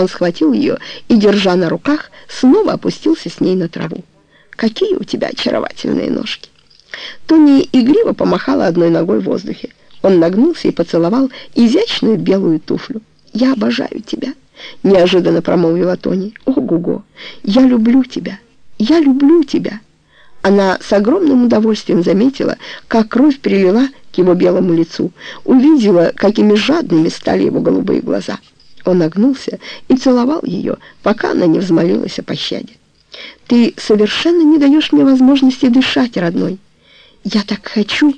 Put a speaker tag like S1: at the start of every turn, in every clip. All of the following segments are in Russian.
S1: Он схватил ее и, держа на руках, снова опустился с ней на траву. «Какие у тебя очаровательные ножки!» Тони игриво помахала одной ногой в воздухе. Он нагнулся и поцеловал изящную белую туфлю. «Я обожаю тебя», — неожиданно промолвила Тони. «Ого-го! Я люблю тебя! Я люблю тебя!» Она с огромным удовольствием заметила, как кровь прилила к его белому лицу, увидела, какими жадными стали его голубые глаза. Он нагнулся и целовал ее, пока она не взмолилась о пощаде. «Ты совершенно не даешь мне возможности дышать, родной. Я так хочу...»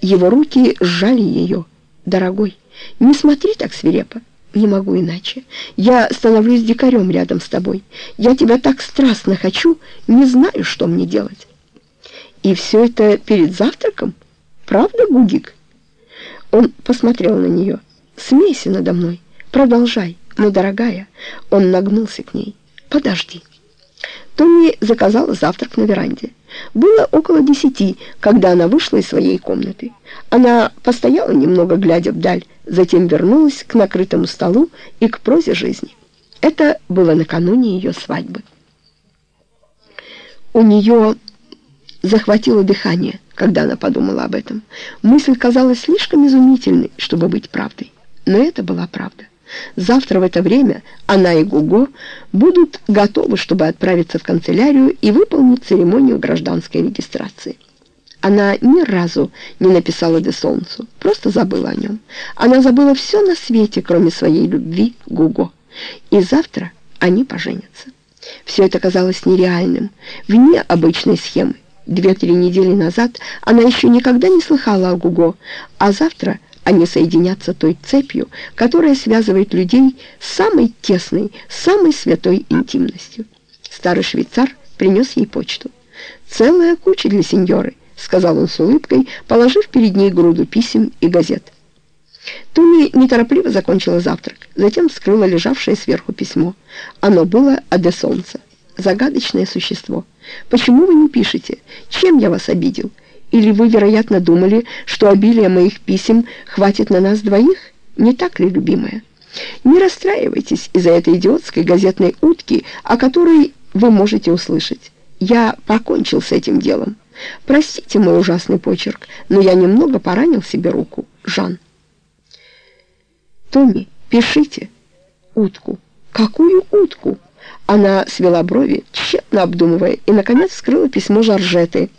S1: Его руки сжали ее. «Дорогой, не смотри так свирепо. Не могу иначе. Я становлюсь дикарем рядом с тобой. Я тебя так страстно хочу, не знаю, что мне делать». «И все это перед завтраком? Правда, Гудик?» Он посмотрел на нее. «Смейся надо мной. Продолжай. Но, дорогая...» Он нагнулся к ней. «Подожди». Томми заказала завтрак на веранде. Было около десяти, когда она вышла из своей комнаты. Она постояла немного, глядя вдаль, затем вернулась к накрытому столу и к прозе жизни. Это было накануне ее свадьбы. У нее захватило дыхание, когда она подумала об этом. Мысль казалась слишком изумительной, чтобы быть правдой. Но это была правда. Завтра в это время она и Гуго будут готовы, чтобы отправиться в канцелярию и выполнить церемонию гражданской регистрации. Она ни разу не написала Де Солнцу, просто забыла о нем. Она забыла все на свете, кроме своей любви Гуго. И завтра они поженятся. Все это казалось нереальным, вне обычной схемы. Две-три недели назад она еще никогда не слыхала о Гуго, а завтра они соединятся той цепью, которая связывает людей с самой тесной, самой святой интимностью. Старый швейцар принес ей почту. «Целая куча для сеньоры», — сказал он с улыбкой, положив перед ней груду писем и газет. Туми неторопливо закончила завтрак, затем вскрыла лежавшее сверху письмо. Оно было от де Солнца. «Загадочное существо. Почему вы не пишете? Чем я вас обидел?» Или вы, вероятно, думали, что обилие моих писем хватит на нас двоих? Не так ли, любимая? Не расстраивайтесь из-за этой идиотской газетной утки, о которой вы можете услышать. Я покончил с этим делом. Простите мой ужасный почерк, но я немного поранил себе руку. Жан. Томми, пишите. Утку. Какую утку? Она свела брови, тщетно обдумывая, и, наконец, вскрыла письмо Жоржеты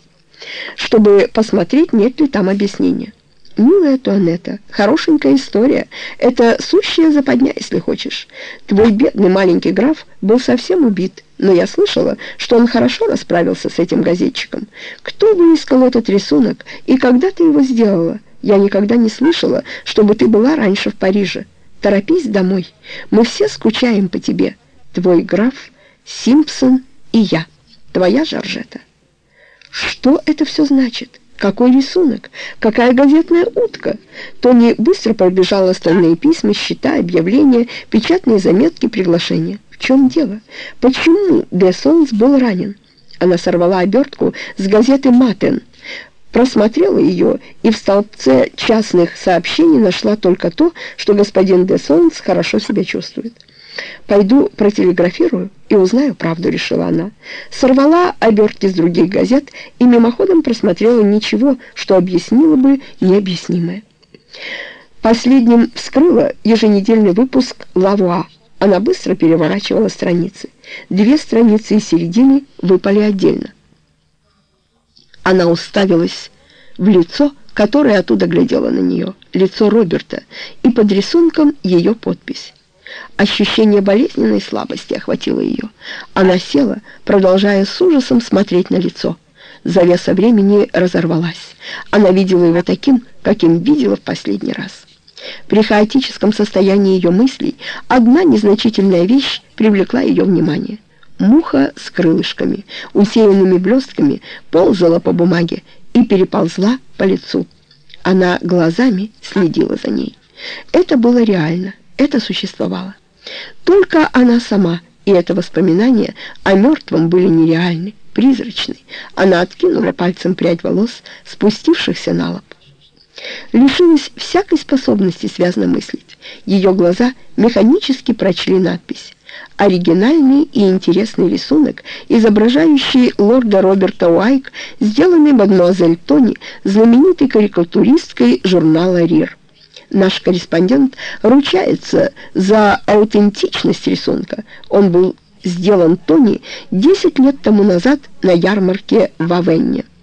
S1: чтобы посмотреть, нет ли там объяснения. «Милая Туанетта, хорошенькая история. Это сущая западня, если хочешь. Твой бедный маленький граф был совсем убит, но я слышала, что он хорошо расправился с этим газетчиком. Кто выискал этот рисунок и когда ты его сделала? Я никогда не слышала, чтобы ты была раньше в Париже. Торопись домой. Мы все скучаем по тебе. Твой граф, Симпсон и я. Твоя Жоржета». Что это все значит? Какой рисунок? Какая газетная утка? Тони быстро пробежал остальные письма, счета, объявления, печатные заметки, приглашения. В чем дело? Почему Де был ранен? Она сорвала обертку с газеты «Матен», просмотрела ее и в столбце частных сообщений нашла только то, что господин Де Солнц хорошо себя чувствует. «Пойду протелеграфирую и узнаю правду», — решила она. Сорвала обертки с других газет и мимоходом просмотрела ничего, что объяснило бы необъяснимое. Последним вскрыла еженедельный выпуск «Лавуа». Она быстро переворачивала страницы. Две страницы из середины выпали отдельно. Она уставилась в лицо, которое оттуда глядело на нее, лицо Роберта, и под рисунком ее подпись. Ощущение болезненной слабости охватило ее. Она села, продолжая с ужасом смотреть на лицо. Завеса времени разорвалась. Она видела его таким, каким видела в последний раз. При хаотическом состоянии ее мыслей одна незначительная вещь привлекла ее внимание. Муха с крылышками, усеянными блестками, ползала по бумаге и переползла по лицу. Она глазами следила за ней. Это было реально это существовало. Только она сама и это воспоминание о мертвом были нереальны, призрачны. Она откинула пальцем прядь волос, спустившихся на лоб. лишилась всякой способности связно мыслить. Ее глаза механически прочли надпись. Оригинальный и интересный рисунок, изображающий лорда Роберта Уайк, сделанный мадемуазель Тони, знаменитой карикатуристкой журнала «Рир». Наш корреспондент ручается за аутентичность рисунка. Он был сделан Тони 10 лет тому назад на ярмарке в Авенне.